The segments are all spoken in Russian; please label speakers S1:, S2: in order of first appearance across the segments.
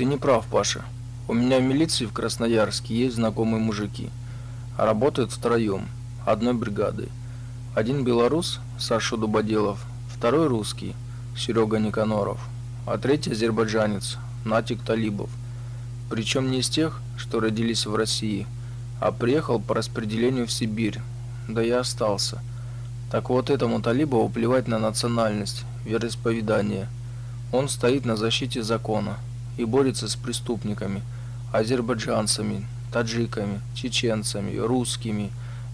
S1: Ты не прав, Паша. У меня в милиции в Красноярске есть знакомые мужики. А работают втроем, одной бригадой. Один белорус, Саша Дубоделов, второй русский, Серега Никаноров, а третий азербайджанец, Натик Талибов. Причем не из тех, что родились в России, а приехал по распределению в Сибирь, да и остался. Так вот этому Талибову плевать на национальность, вероисповедание. Он стоит на защите закона и борется с преступниками, азербайджанцами, таджиками, чеченцами, русскими,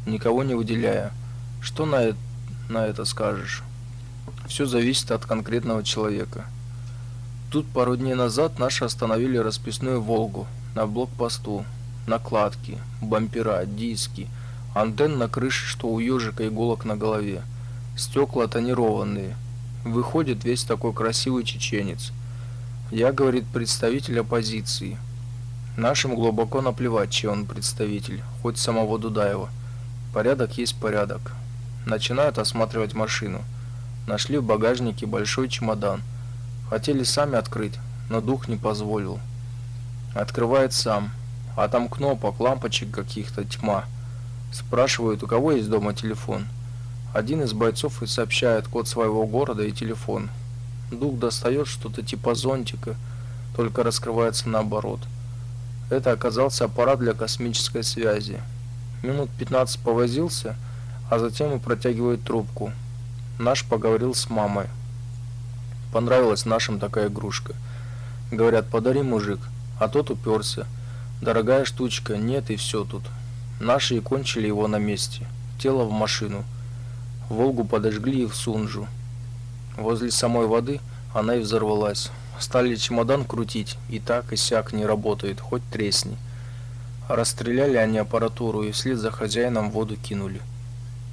S1: никого не выделяя. Что на это, на это скажешь? Все зависит от конкретного человека. Тут пару дней назад наши остановили расписную «Волгу» на блокпосту. Накладки, бампера, диски, антенн на крыше, что у ежика иголок на голове. Стекла тонированные. Выходит весь такой красивый чеченец. Я, говорит, представитель оппозиции. Нашим глубоко наплевать, чей он представитель, хоть самого Дудаева. Порядок есть порядок. Начинают осматривать машину. Нашли в багажнике большой чемодан. Хотели сами открыть, но дух не позволил. Открывает сам. А там кнопок, лампочек каких-то тьма. Спрашивают, у кого есть дома телефон. Один из бойцов и сообщает код своего города и телефон. Дух достает что-то типа зонтика, только раскрывается наоборот. Это оказался аппарат для космической связи. Минут 15 повозился, а затем и протягивает трубку. Наш поговорил с мамой. Понравилась нашим такая игрушка. Говорят, подари, мужик, а тот уперся. Дорогая штучка, нет и все тут. Наши и кончили его на месте. Тело в машину. Волгу подожгли и в Сунжу. Возле самой воды она и взорвалась. Стали чемодан крутить, и так и сяк не работает, хоть тресни. Расстреляли они аппаратуру и вслед за хозяином воду кинули.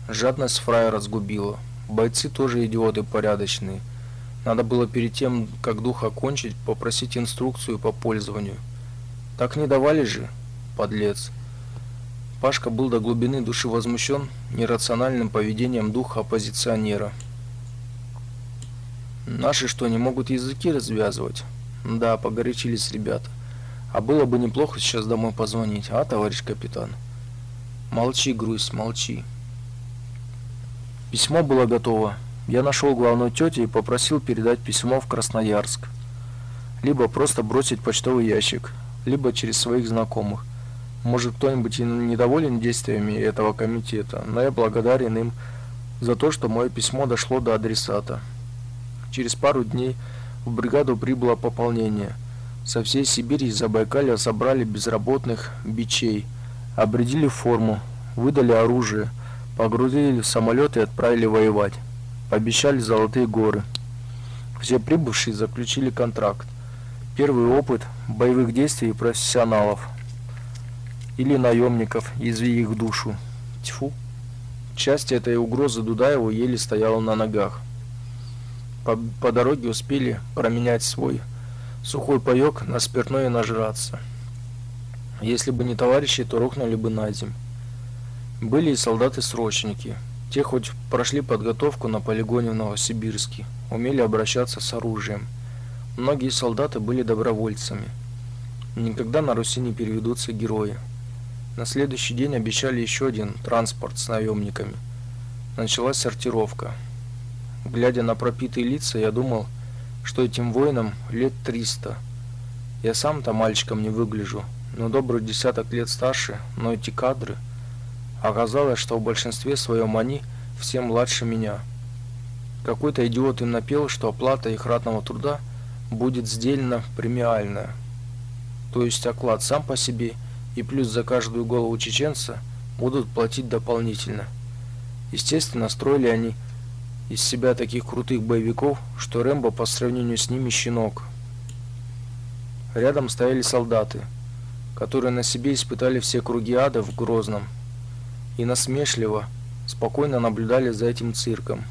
S1: Жадность фрая разгубила. Бойцы тоже идиоты порядочные. Надо было перед тем, как дух окончить, попросить инструкцию по пользованию. Так не давали же, подлец. Пашка был до глубины души возмущен нерациональным поведением духа оппозиционера. Наши что, не могут языки развязывать? Да, погорячились ребята. А было бы неплохо сейчас домой позвонить, а, товарищ капитан? Молчи, грусть, молчи. Письмо было готово. Я нашел главную тетю и попросил передать письмо в Красноярск. Либо просто бросить почтовый ящик, либо через своих знакомых. Может, кто-нибудь и недоволен действиями этого комитета, но я благодарен им за то, что мое письмо дошло до адресата. Через пару дней в бригаду прибыло пополнение. Со всей Сибири и Забайкалья собрали безработных бичей, обредили форму, выдали оружие, погрузили в самолет и отправили воевать. Пообещали золотые горы. Все прибывшие заключили контракт. Первый опыт боевых действий профессионалов или наемников, изви их душу. Тьфу. Часть этой угрозы Дудаеву еле стояла на ногах. По, по дороге успели променять свой сухой паёк на спиртное и нажраться. Если бы не товарищи, то рухнули бы на земь. Были и солдаты-срочники. Те хоть прошли подготовку на полигоне в Новосибирске, умели обращаться с оружием. Многие солдаты были добровольцами. Никогда на Руси не переведутся герои. На следующий день обещали еще один транспорт с наемниками. Началась сортировка. Глядя на пропитые лица, я думал, что этим воинам лет 300. Я сам-то мальчиком не выгляжу, но добрый десяток лет старше, но эти кадры... Оказалось, что в большинстве своем они все младше меня. Какой-то идиот им напел, что оплата их ратного труда будет сделана премиальная. То есть оклад сам по себе и плюс за каждую голову чеченца будут платить дополнительно. Естественно, строили они из себя таких крутых боевиков, что Рэмбо по сравнению с ними щенок. Рядом стояли солдаты, которые на себе испытали все круги ада в Грозном, и насмешливо, спокойно наблюдали за этим цирком.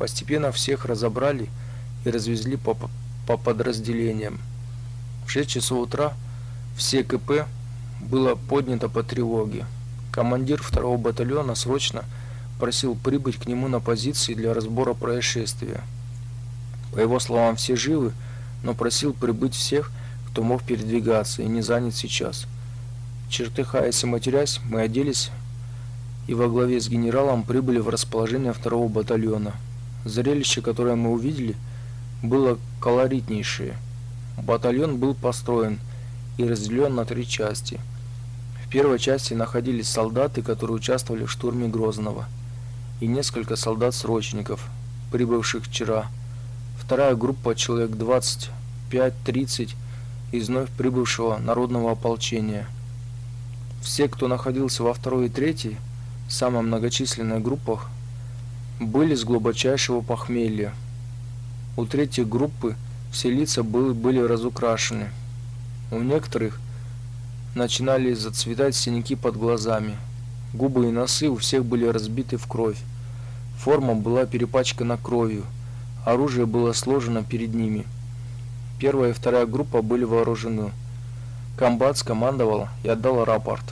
S1: Постепенно всех разобрали и развезли по, по подразделениям. В 6 часов утра все КП было поднято по тревоге. Командир второго батальона срочно просил прибыть к нему на позиции для разбора происшествия. По его словам, все живы, но просил прибыть всех, кто мог передвигаться и не занят сейчас. Чертыхаясь и матерясь, мы оделись и во главе с генералом прибыли в расположение второго батальона. Зрелище, которое мы увидели, было колоритнейшее. Батальон был построен и разделен на три части. В первой части находились солдаты, которые участвовали в штурме Грозного, и несколько солдат-срочников, прибывших вчера. Вторая группа, человек 25-30, из вновь прибывшего народного ополчения. Все, кто находился во второй и третьей, самой многочисленной группах, были с глубочайшего похмелья. У третьей группы все лица были, были разукрашены. У некоторых начинали зацветать синяки под глазами. Губы и носы у всех были разбиты в кровь. Форма была перепачкана кровью. Оружие было сложено перед ними. Первая и вторая группа были вооружены. Комбат скомандовал и отдал рапорт.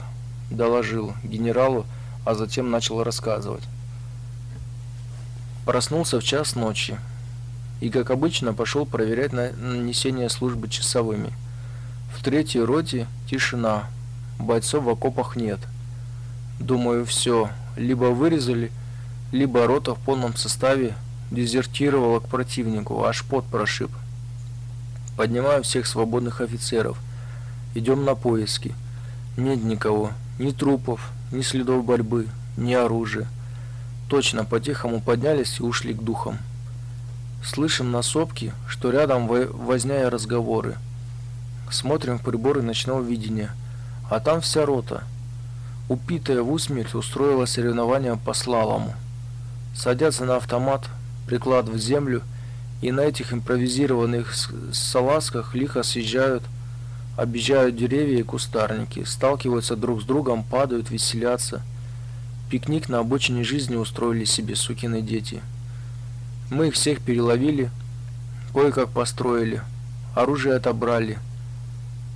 S1: Доложил генералу, а затем начал рассказывать. Проснулся в час ночи и, как обычно, пошел проверять нанесение службы часовыми. В третьей роте тишина, бойцов в окопах нет. Думаю, все, либо вырезали, либо рота в полном составе дезертировала к противнику, аж пот прошиб. Поднимаю всех свободных офицеров. Идем на поиски. Нет никого, ни трупов, ни следов борьбы, ни оружия. Точно, по-тихому поднялись и ушли к духам. Слышим на сопке, что рядом возня и разговоры. Смотрим в приборы ночного видения, а там вся рота. Упитая в усмерть устроила соревнование по слалому. Садятся на автомат, приклад в землю и на этих импровизированных салазках лихо съезжают, объезжают деревья и кустарники, сталкиваются друг с другом, падают, веселятся – Пикник на обочине жизни устроили себе сукины дети. Мы их всех переловили, кое-как построили, оружие отобрали.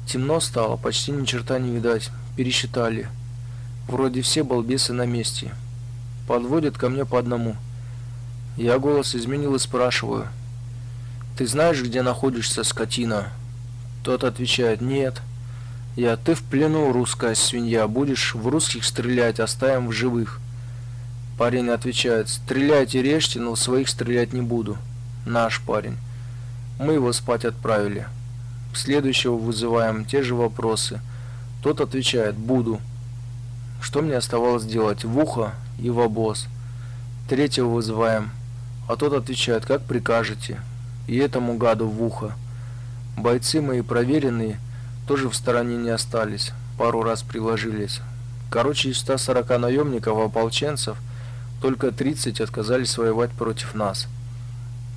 S1: Темно стало, почти ни черта не видать, пересчитали. Вроде все балбесы на месте. Подводят ко мне по одному. Я голос изменил и спрашиваю. «Ты знаешь, где находишься, скотина?» Тот отвечает «Нет». Я, ты в плену, русская свинья, будешь в русских стрелять, оставим в живых. Парень отвечает, стреляйте, режьте, но в своих стрелять не буду. Наш парень. Мы его спать отправили. Следующего вызываем, те же вопросы. Тот отвечает, буду. Что мне оставалось делать? В ухо и в обоз. Третьего вызываем, а тот отвечает, как прикажете. И этому гаду в ухо. Бойцы мои проверенные, тоже в стороне не остались, пару раз приложились. Короче, из 140 наемников-ополченцев только 30 отказались воевать против нас.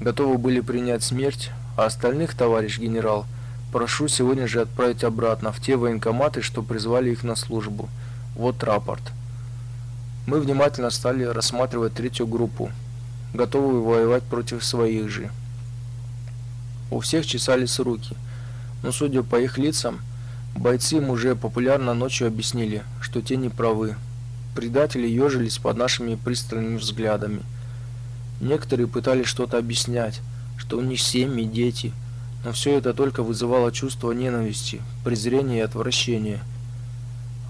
S1: Готовы были принять смерть, а остальных, товарищ генерал, прошу сегодня же отправить обратно в те военкоматы, что призвали их на службу. Вот рапорт. Мы внимательно стали рассматривать третью группу, готовую воевать против своих же. У всех чесались руки – но судя по их лицам, бойцы им уже популярно ночью объяснили, что те не правы. Предатели ежились под нашими пристальными взглядами. Некоторые пытались что-то объяснять, что у них семьи, дети, но все это только вызывало чувство ненависти, презрения и отвращения.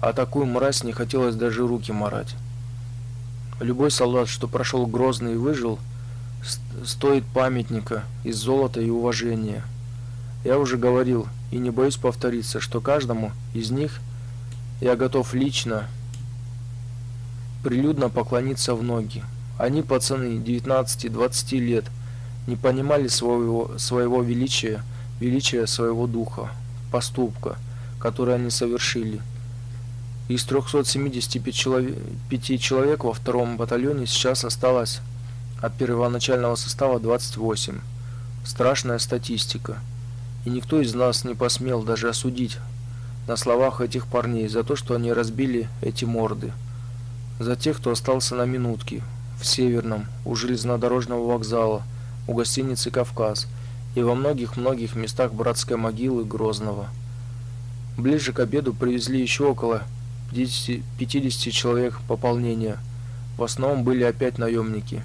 S1: А такую мразь не хотелось даже руки марать. Любой солдат, что прошел Грозный и выжил, стоит памятника из золота и уважения. Я уже говорил и не боюсь повториться, что каждому из них я готов лично прилюдно поклониться в ноги. Они, пацаны 19-20 лет, не понимали своего, своего величия, величия своего духа, поступка, который они совершили. Из 375 человек, 5 человек во втором батальоне сейчас осталось от первоначального состава 28. Страшная статистика и никто из нас не посмел даже осудить на словах этих парней за то, что они разбили эти морды. За тех, кто остался на минутке в Северном, у железнодорожного вокзала, у гостиницы «Кавказ» и во многих-многих местах братской могилы Грозного. Ближе к обеду привезли еще около 50, 50 человек пополнения. В основном были опять наемники.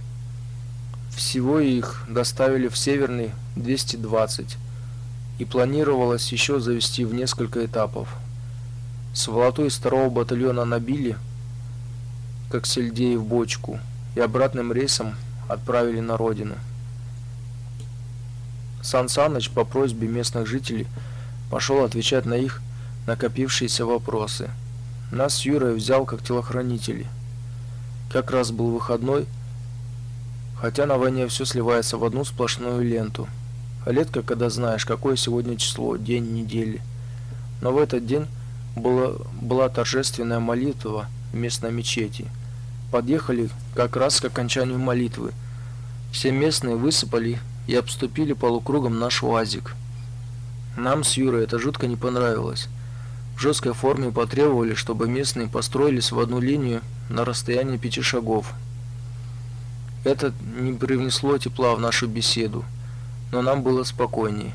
S1: Всего их доставили в Северный 220 и планировалось еще завести в несколько этапов. Сволоту из второго батальона набили, как сельдей в бочку, и обратным рейсом отправили на родину. Сан Саныч по просьбе местных жителей пошел отвечать на их накопившиеся вопросы. Нас Юрой взял как телохранителей. Как раз был выходной, хотя на войне все сливается в одну сплошную ленту. Редко, когда знаешь, какое сегодня число, день недели. Но в этот день была, была торжественная молитва в местной мечети. Подъехали как раз к окончанию молитвы. Все местные высыпали и обступили полукругом наш УАЗик. Нам с Юрой это жутко не понравилось. В жесткой форме потребовали, чтобы местные построились в одну линию на расстоянии пяти шагов. Это не привнесло тепла в нашу беседу, но нам было спокойнее.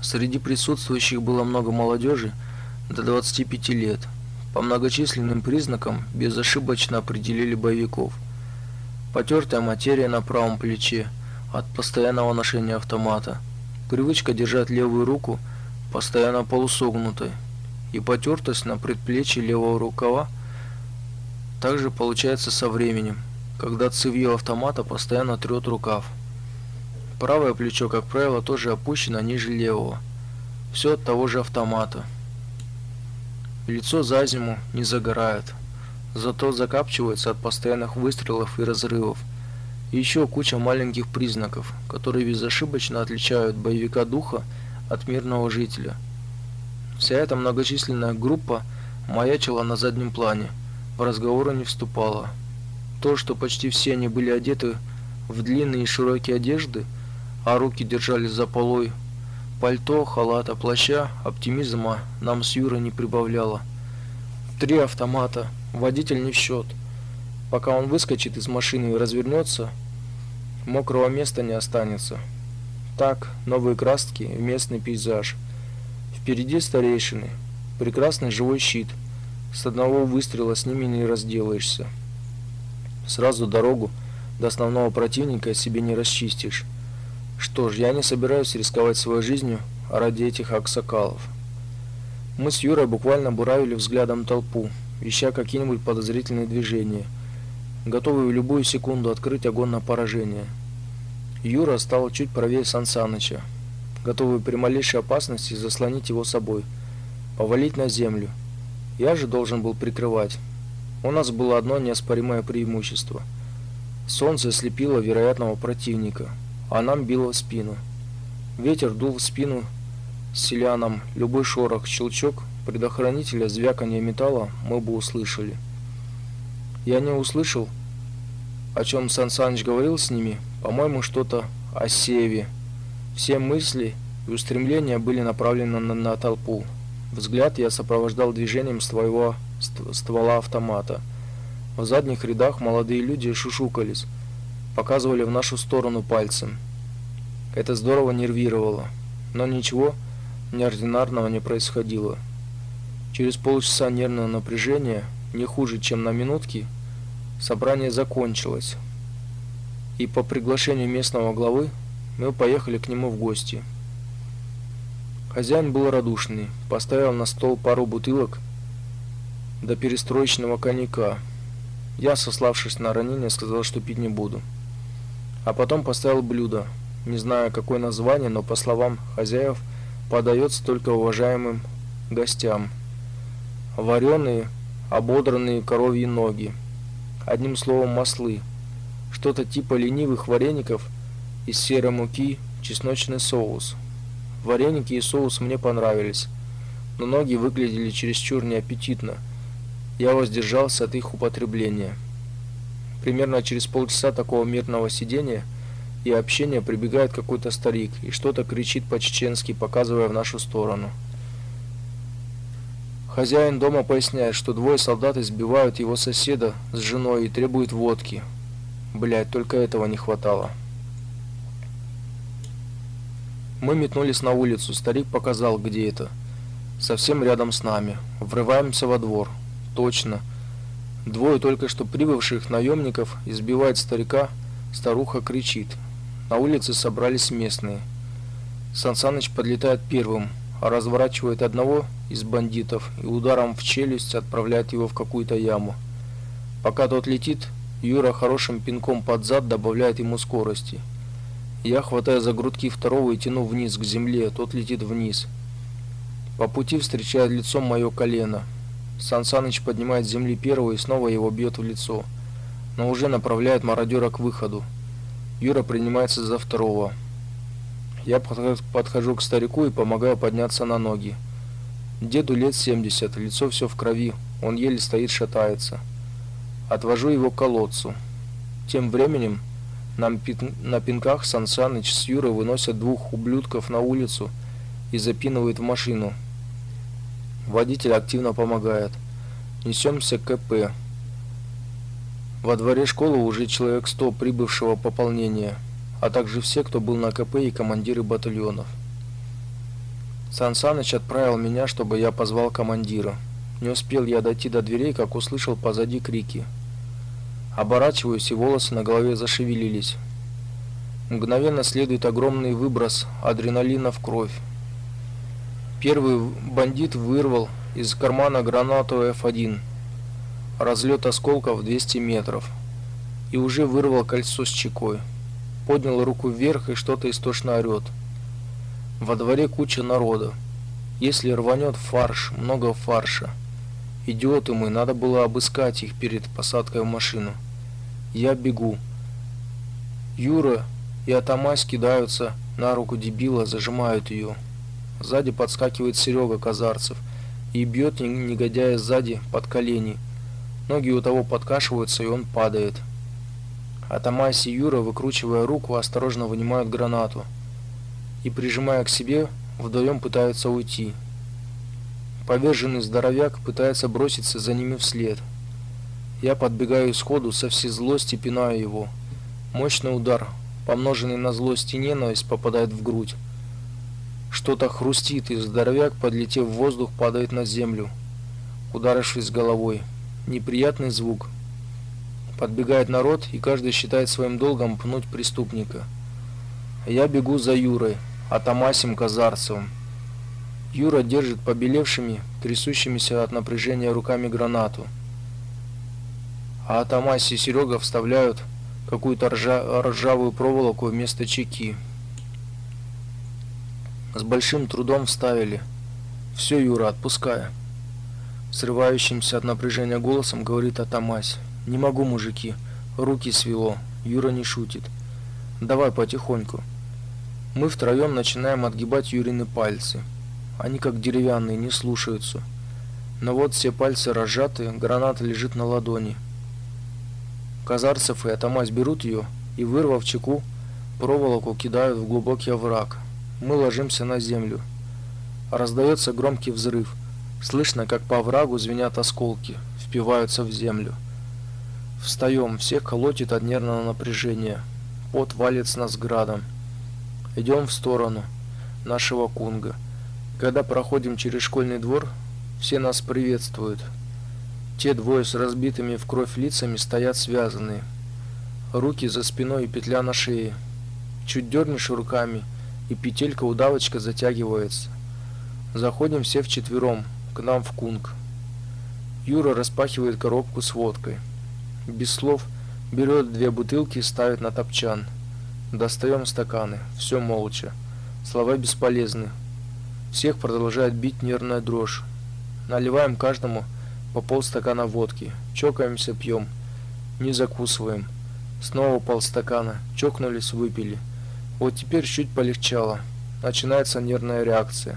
S1: Среди присутствующих было много молодежи до 25 лет. По многочисленным признакам безошибочно определили боевиков. Потертая материя на правом плече – от постоянного ношения автомата. Привычка держать левую руку постоянно полусогнутой и потертость на предплечье левого рукава также получается со временем, когда цевьё автомата постоянно трёт рукав. Правое плечо, как правило, тоже опущено ниже левого. Все от того же автомата. Лицо за зиму не загорает, зато закапчивается от постоянных выстрелов и разрывов. И еще куча маленьких признаков, которые безошибочно отличают боевика духа от мирного жителя. Вся эта многочисленная группа маячила на заднем плане, в разговоры не вступала. То, что почти все они были одеты в длинные и широкие одежды, а руки держались за полой пальто, халата, плаща, оптимизма нам с Юрой не прибавляло. Три автомата, водитель не в счет. Пока он выскочит из машины и развернется, мокрого места не останется. Так, новые краски местный пейзаж. Впереди старейшины, прекрасный живой щит. С одного выстрела с ними не разделаешься. Сразу дорогу до основного противника себе не расчистишь. Что ж, я не собираюсь рисковать своей жизнью ради этих аксакалов. Мы с Юрой буквально буравили взглядом толпу, ища какие-нибудь подозрительные движения – готовый в любую секунду открыть огонь на поражение. Юра стал чуть правее Сансаныча, готовый при малейшей опасности заслонить его собой, повалить на землю. Я же должен был прикрывать. У нас было одно неоспоримое преимущество. Солнце слепило вероятного противника, а нам било в спину. Ветер дул в спину селянам, любой шорох, щелчок предохранителя, звяканье металла мы бы услышали. Я не услышал, о чем Сан Саныч говорил с ними, по-моему, что-то о Севе. Все мысли и устремления были направлены на, на толпу. Взгляд я сопровождал движением своего ствола автомата. В задних рядах молодые люди шушукались, показывали в нашу сторону пальцем. Это здорово нервировало, но ничего неординарного не происходило. Через полчаса нервного напряжения не хуже, чем на минутки, собрание закончилось. И по приглашению местного главы мы поехали к нему в гости. Хозяин был радушный, поставил на стол пару бутылок до перестроечного коньяка. Я, сославшись на ранение, сказал, что пить не буду. А потом поставил блюдо, не знаю какое название, но по словам хозяев подается только уважаемым гостям. Вареные ободранные коровьи ноги. Одним словом, маслы. Что-то типа ленивых вареников из серой муки, чесночный соус. Вареники и соус мне понравились, но ноги выглядели чересчур неаппетитно. Я воздержался от их употребления. Примерно через полчаса такого мирного сидения и общения прибегает какой-то старик и что-то кричит по-чеченски, показывая в нашу сторону. Хозяин дома поясняет, что двое солдат избивают его соседа с женой и требуют водки. Блядь, только этого не хватало. Мы метнулись на улицу. Старик показал, где это. Совсем рядом с нами. Врываемся во двор. Точно. Двое только что прибывших наемников избивают старика. Старуха кричит. На улице собрались местные. Сансаныч подлетает первым, разворачивает одного из бандитов и ударом в челюсть отправляет его в какую-то яму. Пока тот летит, Юра хорошим пинком под зад добавляет ему скорости. Я хватаю за грудки второго и тяну вниз к земле, тот летит вниз. По пути встречает лицом мое колено. Сансаныч поднимает с земли первого и снова его бьет в лицо, но уже направляет мародера к выходу. Юра принимается за второго. Я подхожу к старику и помогаю подняться на ноги. Деду лет 70, лицо все в крови, он еле стоит, шатается. Отвожу его к колодцу. Тем временем нам пин на пинках Сан Саныч с Юрой выносят двух ублюдков на улицу и запинывают в машину. Водитель активно помогает. Несемся к КП. Во дворе школы уже человек 100 прибывшего пополнения, а также все, кто был на КП и командиры батальонов. Сан Саныч отправил меня, чтобы я позвал командира. Не успел я дойти до дверей, как услышал позади крики. Оборачиваюсь, и волосы на голове зашевелились. Мгновенно следует огромный выброс адреналина в кровь. Первый бандит вырвал из кармана гранату F1. Разлет осколков 200 метров. И уже вырвал кольцо с чекой. Поднял руку вверх и что-то истошно орет. Во дворе куча народа. Если рванет фарш, много фарша. Идиоты мы, надо было обыскать их перед посадкой в машину. Я бегу. Юра и Атамась кидаются на руку дебила, зажимают ее. Сзади подскакивает Серега Казарцев и бьет негодяя сзади под колени. Ноги у того подкашиваются, и он падает. Атамась и Юра, выкручивая руку, осторожно вынимают гранату и, прижимая к себе, вдвоем пытаются уйти. Поверженный здоровяк пытается броситься за ними вслед. Я подбегаю сходу со всей злости пинаю его. Мощный удар, помноженный на злость и ненависть, попадает в грудь. Что-то хрустит, и здоровяк, подлетев в воздух, падает на землю, ударившись головой. Неприятный звук. Подбегает народ, и каждый считает своим долгом пнуть преступника. Я бегу за Юрой, Атамасем Казарцевым. Юра держит побелевшими, трясущимися от напряжения руками гранату. А Атамась и Серега вставляют какую-то ржа ржавую проволоку вместо чеки. С большим трудом вставили. Все, Юра, отпускай. Срывающимся от напряжения голосом говорит Атамась. Не могу, мужики. Руки свело. Юра не шутит. Давай потихоньку. Мы втроем начинаем отгибать Юрины пальцы. Они как деревянные, не слушаются. Но вот все пальцы разжаты, граната лежит на ладони. Казарцев и Атамась берут ее и, вырвав чеку, проволоку кидают в глубокий овраг. Мы ложимся на землю. Раздается громкий взрыв. Слышно, как по оврагу звенят осколки, впиваются в землю. Встаем, всех колотит от нервного напряжения. Пот валит с нас градом. Идем в сторону нашего кунга. Когда проходим через школьный двор, все нас приветствуют. Те двое с разбитыми в кровь лицами стоят связанные. Руки за спиной и петля на шее. Чуть дернешь руками, и петелька удавочка затягивается. Заходим все вчетвером, к нам в кунг. Юра распахивает коробку с водкой. Без слов берет две бутылки и ставит на топчан. Достаем стаканы, все молча. Слова бесполезны. Всех продолжает бить нервная дрожь. Наливаем каждому по полстакана водки. Чокаемся, пьем. Не закусываем. Снова полстакана. Чокнулись, выпили. Вот теперь чуть полегчало. Начинается нервная реакция.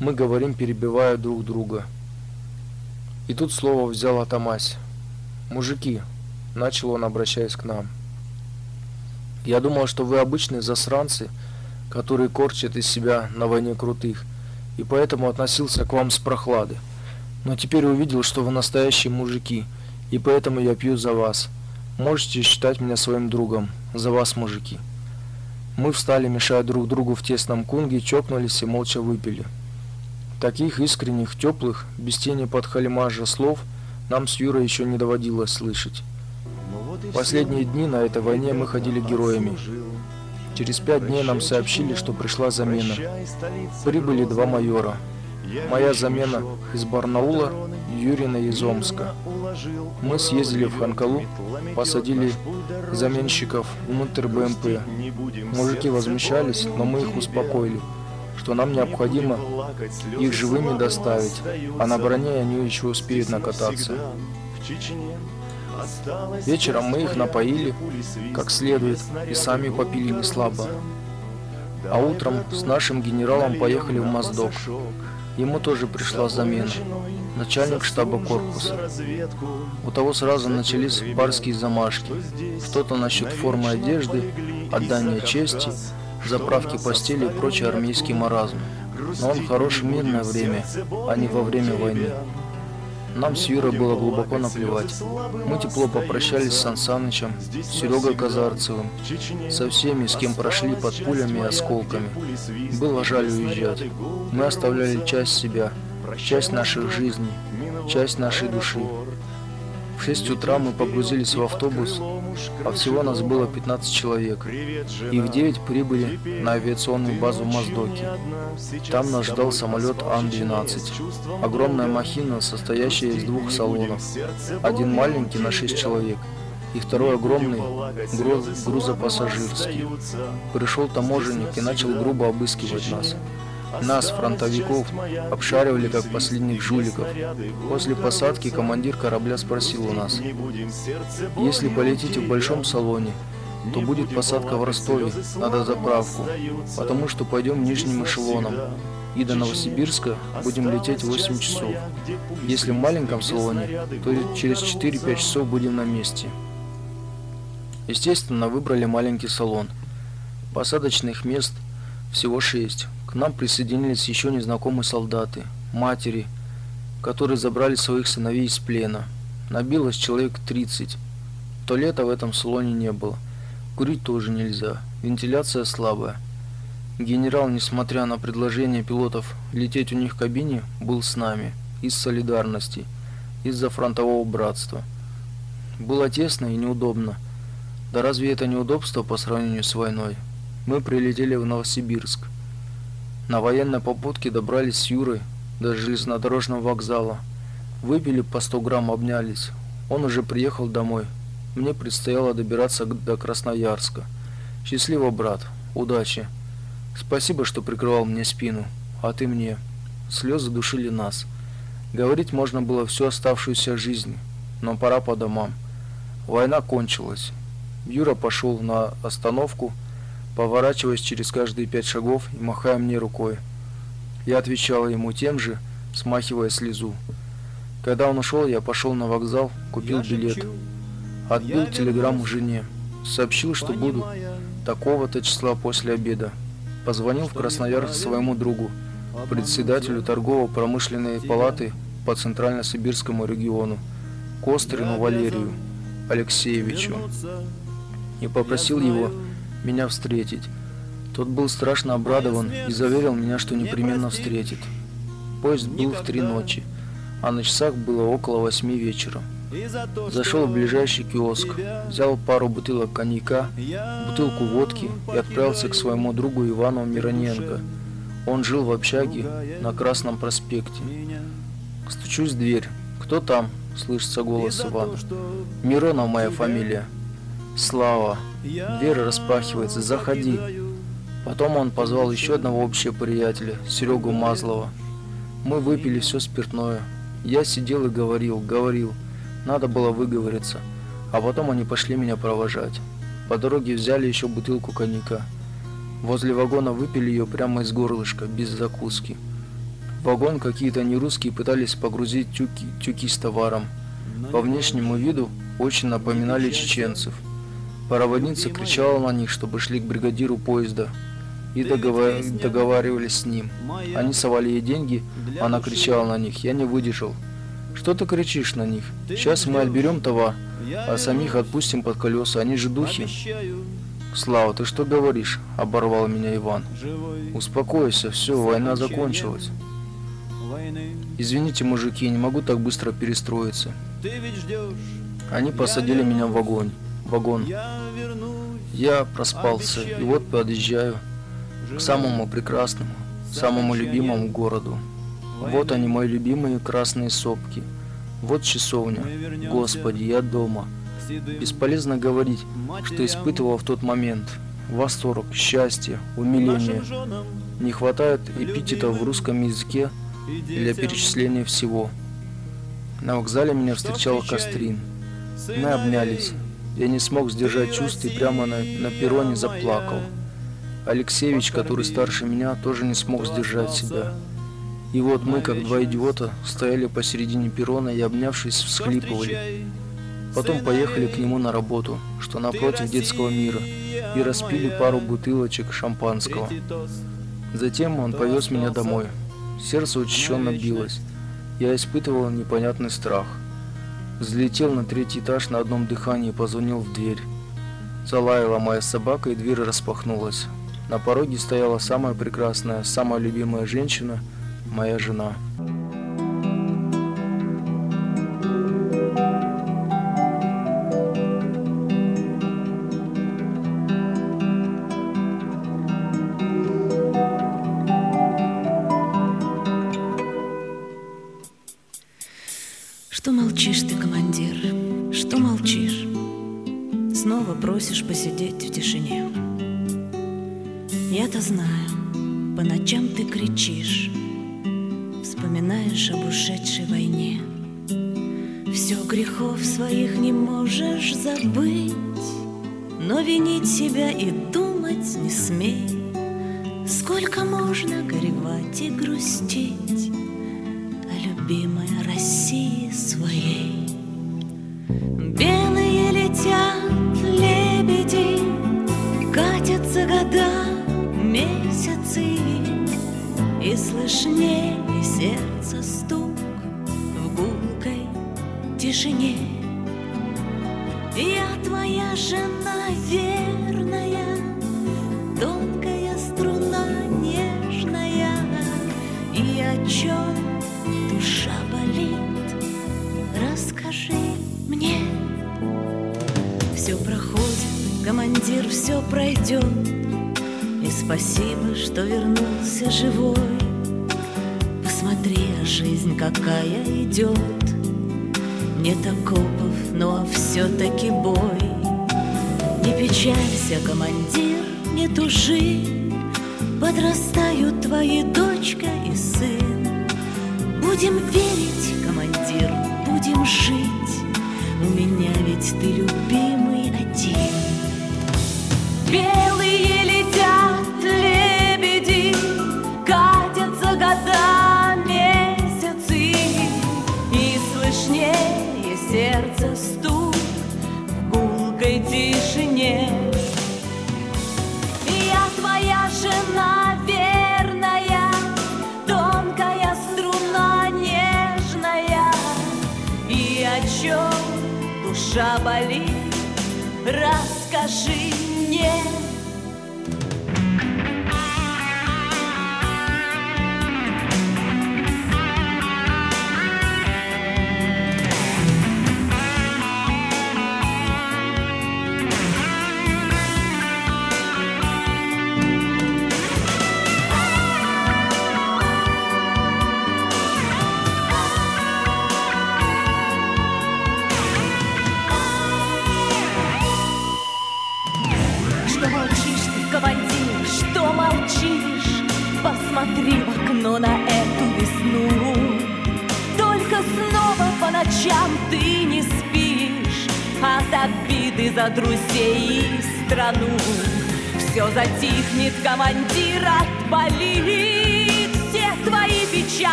S1: Мы говорим, перебивая друг друга. И тут слово взял Атамась. «Мужики», — начал он, обращаясь к нам, — я думал, что вы обычные засранцы, которые корчат из себя на войне крутых, и поэтому относился к вам с прохлады. Но теперь увидел, что вы настоящие мужики, и поэтому я пью за вас. Можете считать меня своим другом. За вас, мужики. Мы встали, мешая друг другу в тесном кунге, чокнулись и молча выпили. Таких искренних, теплых, без тени подхалимажа слов нам с Юрой еще не доводилось слышать. Последние дни на этой войне мы ходили героями. Через пять дней нам сообщили, что пришла замена. Прибыли два майора. Моя замена из Барнаула, Юрина из Омска. Мы съездили в Ханкалу, посадили заменщиков внутрь БМП. Мужики возмущались, но мы их успокоили, что нам необходимо их живыми доставить, а на броне они еще успеют накататься. Вечером мы их напоили как следует и сами попили не слабо. А утром с нашим генералом поехали в Моздок. Ему тоже пришла замена. Начальник штаба корпуса. У того сразу начались барские замашки. Что-то насчет формы одежды, отдания чести, заправки постели и прочий армейский маразм. Но он хорош в мирное время, а не во время войны. Нам с Юрой было глубоко наплевать. Мы тепло попрощались с Сан Санычем, Серегой Казарцевым, со всеми, с кем прошли под пулями и осколками. Было жаль уезжать. Мы оставляли часть себя, часть наших жизней, часть нашей души. В 6 утра мы погрузились в автобус, а всего нас было 15 человек. И в 9 прибыли на авиационную базу Моздоки. Там нас ждал самолет Ан-12. Огромная махина, состоящая из двух салонов. Один маленький на 6 человек и второй огромный груз, грузопассажирский. Пришел таможенник и начал грубо обыскивать нас. Нас, фронтовиков, обшаривали как последних жуликов. После посадки командир корабля спросил у нас, если полетите в большом салоне, то будет посадка в Ростове, надо заправку, потому что пойдем нижним эшелоном. И до Новосибирска будем лететь 8 часов. Если в маленьком салоне, то через 4-5 часов будем на месте. Естественно, выбрали маленький салон. Посадочных мест всего 6. К нам присоединились еще незнакомые солдаты, матери, которые забрали своих сыновей из плена. Набилось человек 30. Туалета в этом салоне не было. Курить тоже нельзя. Вентиляция слабая. Генерал, несмотря на предложение пилотов лететь у них в кабине, был с нами. Из солидарности. Из-за фронтового братства. Было тесно и неудобно. Да разве это неудобство по сравнению с войной? Мы прилетели в Новосибирск. На военной попутке добрались с Юрой до железнодорожного вокзала. Выпили по 100 грамм, обнялись. Он уже приехал домой. Мне предстояло добираться до Красноярска. Счастливо, брат. Удачи. Спасибо, что прикрывал мне спину. А ты мне. Слезы душили нас. Говорить можно было всю оставшуюся жизнь, но пора по домам. Война кончилась. Юра пошел на остановку, поворачиваясь через каждые пять шагов и махая мне рукой. Я отвечала ему тем же, смахивая слезу. Когда он ушел, я пошел на вокзал, купил билет. Отбил телеграмму жене. Сообщил, что буду такого-то числа после обеда. Позвонил в Красноярск своему другу, председателю торгово-промышленной палаты по Центрально-Сибирскому региону, Кострину Валерию Алексеевичу, и попросил его меня встретить. Тот был страшно обрадован и заверил меня, что непременно встретит. Поезд был в три ночи, а на часах было около восьми вечера. Зашел в ближайший киоск, взял пару бутылок коньяка, бутылку водки и отправился к своему другу Ивану Мироненко. Он жил в общаге на Красном проспекте. Стучусь в дверь. «Кто там?» – слышится голос Ивана. «Миронов моя фамилия». «Слава!» Дверь распахивается. Заходи. Потом он позвал еще одного общего приятеля, Серегу Мазлова. Мы выпили все спиртное. Я сидел и говорил, говорил. Надо было выговориться. А потом они пошли меня провожать. По дороге взяли еще бутылку коньяка. Возле вагона выпили ее прямо из горлышка, без закуски. В вагон какие-то нерусские пытались погрузить тюки, тюки с товаром. По внешнему виду очень напоминали чеченцев. Пароводница кричала на них, чтобы шли к бригадиру поезда и договар... договаривались с ним. Они совали ей деньги, она кричала на них. Я не выдержал. Что ты кричишь на них? Сейчас мы отберем товар, а самих отпустим под колеса. Они же духи. Слава, ты что говоришь? Оборвал меня Иван. Успокойся, все, война закончилась. Извините, мужики, не могу так быстро перестроиться. Они посадили меня в вагон вагон. Я проспался, и вот подъезжаю к самому прекрасному, самому любимому городу. Вот они, мои любимые красные сопки. Вот часовня. Господи, я дома. Бесполезно говорить, что испытывал в тот момент. Восторг, счастье, умиление. Не хватает эпитетов в русском языке для перечисления всего. На вокзале меня встречал Кострин. Мы обнялись. Я не смог сдержать чувств и прямо на, на перроне заплакал. Алексеевич, который старше меня, тоже не смог сдержать себя. И вот мы, как два идиота, стояли посередине перрона и, обнявшись, всхлипывали. Потом поехали к нему на работу, что напротив детского мира, и распили пару бутылочек шампанского. Затем он повез меня домой. Сердце учащенно билось. Я испытывал непонятный страх. Взлетел на третий этаж на одном дыхании позвонил в дверь. Залаяла моя собака, и дверь распахнулась. На пороге стояла самая прекрасная, самая любимая женщина, моя жена.
S2: Все грехов своих не можешь забыть, Но винить себя и думать не смей. Сколько можно горевать и грустить О любимой России своей. Белые летят лебеди, Катятся года, месяцы, И слышнее сердца тишине. Я твоя жена верная, Тонкая струна нежная, И о чем душа болит, Расскажи мне. Все проходит, командир, все пройдет, И спасибо, что вернулся живой. Посмотри, а жизнь какая идет, Нет окопов, но все-таки бой. Не печалься, командир, не тужи, Подрастают твои дочка и сын. Будем верить, командир, будем жить, У меня ведь ты любимый один. Белые душа болит, Расскажи мне.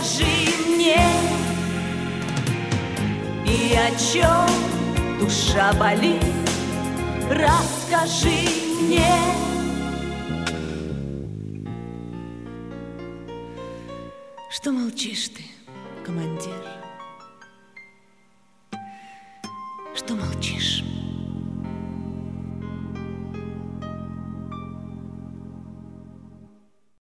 S2: И о чем душа болит, расскажи расскажи мне И о чем душа болит Расскажи мне Что молчишь ты, командир? Что молчишь?